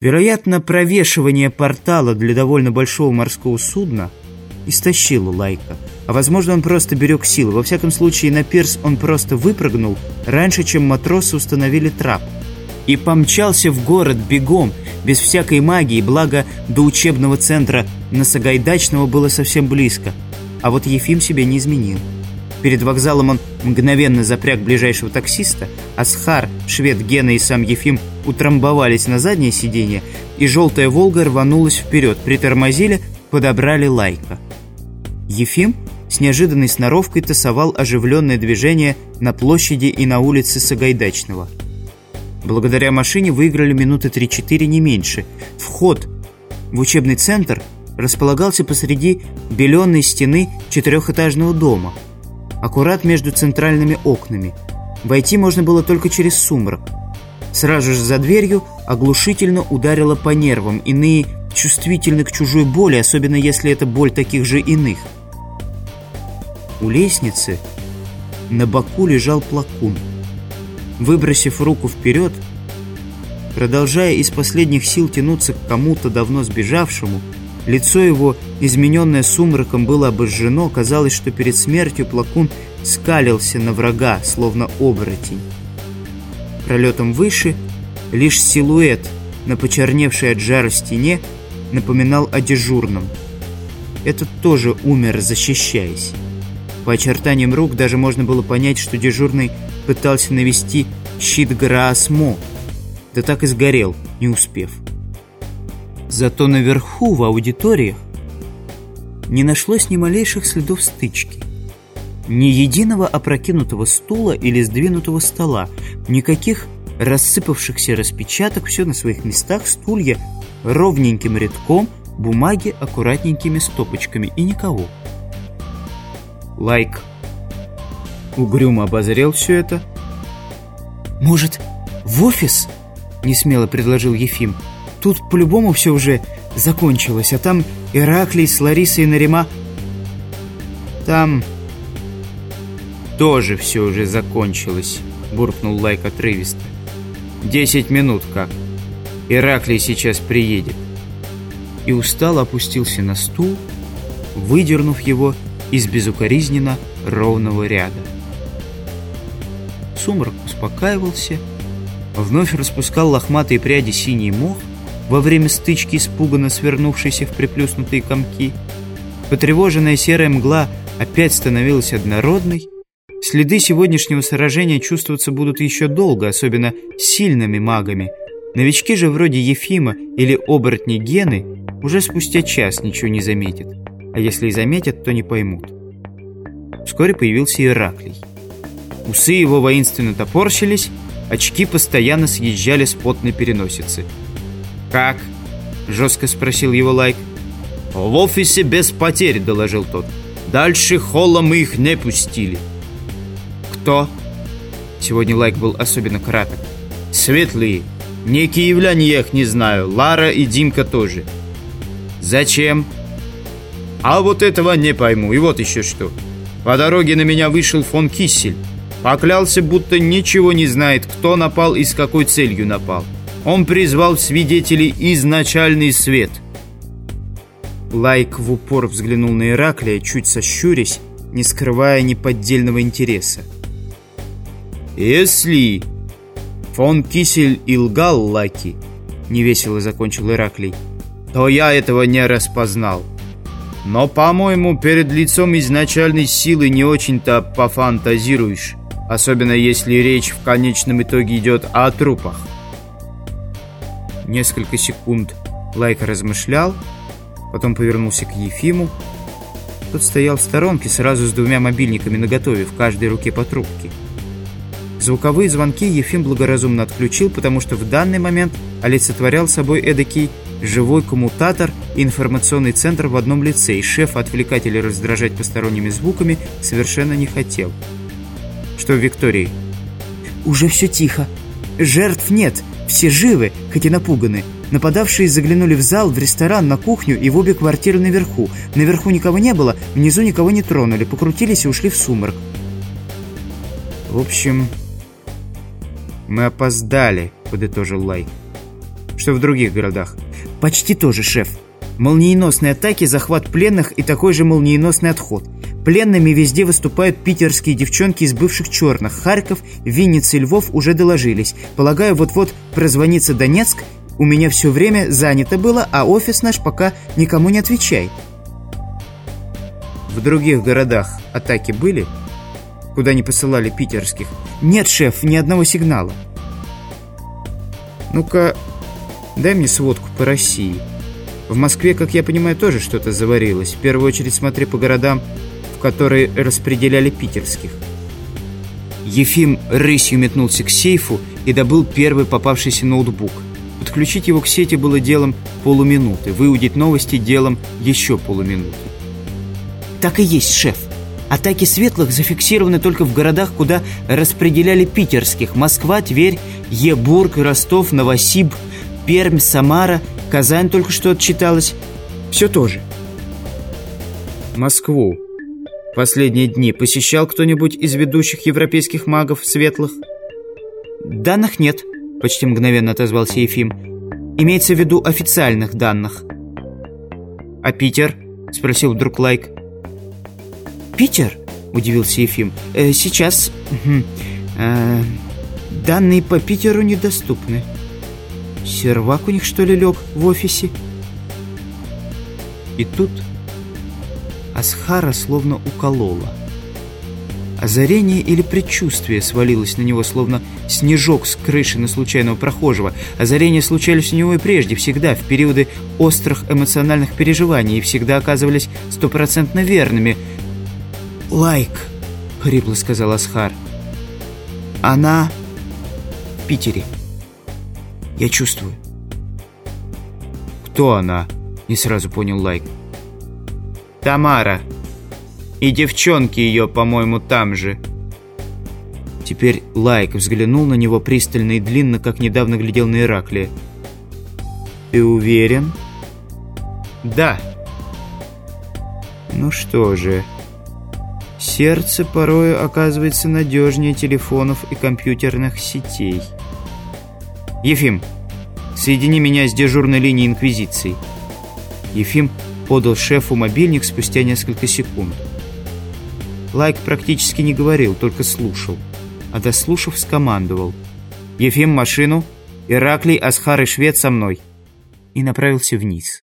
Вероятно, провешивание портала для довольно большого морского судна истощило Лайка. А возможно, он просто берег силы. Во всяком случае, на пирс он просто выпрыгнул раньше, чем матросы установили трап. И помчался в город бегом, без всякой магии, благо до учебного центра на Сагайдачного было совсем близко. А вот Ефим себя не изменил. Перед вокзалом он мгновенно запряг ближайшего таксиста, а Схар, швед Гена и сам Ефим утрамбовались на заднее сиденье, и желтая «Волга» рванулась вперед, притормозили, подобрали лайка. Ефим с неожиданной сноровкой тасовал оживленное движение на площади и на улице Сагайдачного. Благодаря машине выиграли минуты 3-4 не меньше. Вход в учебный центр располагался посреди беленой стены четырехэтажного дома – аккурат между центральными окнами. Войти можно было только через сумрак. Сразу же за дверью оглушительно ударило по нервам, иные чувствительны к чужой боли, особенно если это боль таких же иных. У лестницы на боку лежал плакун. Выбросив руку вперед, продолжая из последних сил тянуться к кому-то давно сбежавшему, Лицо его, измененное сумраком, было обожжено. Казалось, что перед смертью Плакун скалился на врага, словно оборотень. Пролетом выше лишь силуэт на почерневшей от жара стене напоминал о дежурном. Этот тоже умер, защищаясь. По очертаниям рук даже можно было понять, что дежурный пытался навести щит Граасмо, да так и сгорел, не успев. Зато наверху, в аудиториях, не нашлось ни малейших следов стычки. Ни единого опрокинутого стула или сдвинутого стола, никаких рассыпавшихся распечаток, все на своих местах, стулья ровненьким рядком, бумаги аккуратненькими стопочками и никого. Лайк угрюмо обозрел все это. «Может, в офис?» — несмело предложил Ефим. Тут по-любому все уже закончилось, а там Ираклий с Ларисой и Нарима... Там тоже все уже закончилось, буркнул Лайк отрывисто. Десять минут как. Ираклий сейчас приедет. И устало опустился на стул, выдернув его из безукоризненно ровного ряда. Сумрак успокаивался, вновь распускал лохматые пряди синий мох, во время стычки испуганно свернувшейся в приплюснутые комки. Потревоженная серая мгла опять становилась однородной. Следы сегодняшнего сражения чувствоваться будут еще долго, особенно сильными магами. Новички же вроде Ефима или оборотни Гены уже спустя час ничего не заметят. А если и заметят, то не поймут. Вскоре появился Ираклий. Усы его воинственно топорщились, очки постоянно съезжали с потной переносицы – «Как?» — жестко спросил его Лайк. «В офисе без потерь», — доложил тот. «Дальше холла мы их не пустили». «Кто?» Сегодня Лайк был особенно краток. «Светлые. Не киевляне я их не знаю. Лара и Димка тоже». «Зачем?» «А вот этого не пойму. И вот еще что. По дороге на меня вышел фон Киссель. Поклялся, будто ничего не знает, кто напал и с какой целью напал. Он призвал свидетелей изначальный свет. Лайк в упор взглянул на Ираклия, чуть сощурясь, не скрывая неподдельного интереса. «Если фон Кисель и лгал Лаки», — невесело закончил Ираклий, «то я этого не распознал. Но, по-моему, перед лицом изначальной силы не очень-то пофантазируешь, особенно если речь в конечном итоге идет о трупах». Несколько секунд Лайка размышлял, потом повернулся к Ефиму. Тот стоял в сторонке сразу с двумя мобильниками наготове, в каждой руке по трубке. Звуковые звонки Ефим благоразумно отключил, потому что в данный момент олицетворял собой эдакий живой коммутатор и информационный центр в одном лице, и шеф отвлекать или раздражать посторонними звуками совершенно не хотел. Что в Виктории? «Уже все тихо. Жертв нет. Все живы, хоть и напуганы. Нападавшие заглянули в зал, в ресторан, на кухню и в обе квартиры наверху. Наверху никого не было, внизу никого не тронули, покрутились и ушли в сумрак. В общем, мы опоздали, подытожил Лай. что в других городах. Почти тоже, шеф. Молниеносные атаки, захват пленных и такой же молниеносный отход. Пленными везде выступают питерские девчонки из бывших черных. Харьков, Винница и Львов уже доложились. Полагаю, вот-вот прозвонится Донецк. У меня все время занято было, а офис наш пока никому не отвечает. В других городах атаки были? Куда не посылали питерских? Нет, шеф, ни одного сигнала. Ну-ка, дай мне сводку по России. В Москве, как я понимаю, тоже что-то заварилось. В первую очередь смотри по городам, в которые распределяли питерских. Ефим рысью метнулся к сейфу и добыл первый попавшийся ноутбук. Подключить его к сети было делом полуминуты, выудить новости делом еще полуминуты. Так и есть, шеф. Атаки светлых зафиксированы только в городах, куда распределяли питерских. Москва, Тверь, Ебург, Ростов, Новосиб, Пермь, Самара, Казань только что отчиталась. Все тоже. Москву. Последние дни посещал кто-нибудь из ведущих европейских магов светлых? Данных нет, почти мгновенно отозвался Ефим. Имеется в виду официальных данных. А Питер? Спросил вдруг Лайк. «Питер?» – удивился Ефим. Э, «Сейчас э, данные по Питеру недоступны. Сервак у них, что ли, лег в офисе?» И тут Асхара словно уколола. Озарение или предчувствие свалилось на него, словно снежок с крыши на случайного прохожего. Озарения случались у него и прежде, всегда, в периоды острых эмоциональных переживаний, и всегда оказывались стопроцентно верными – «Лайк», — хрипло сказал Асхар. «Она в Питере. Я чувствую». «Кто она?» — не сразу понял Лайк. «Тамара. И девчонки ее, по-моему, там же». Теперь Лайк взглянул на него пристально и длинно, как недавно глядел на Ираклия. «Ты уверен?» «Да». «Ну что же...» Сердце порою оказывается надежнее телефонов и компьютерных сетей. «Ефим, соедини меня с дежурной линией Инквизиции». Ефим подал шефу мобильник спустя несколько секунд. Лайк практически не говорил, только слушал. А дослушав, скомандовал. «Ефим, машину! Ираклий, Асхар и Швед со мной!» И направился вниз.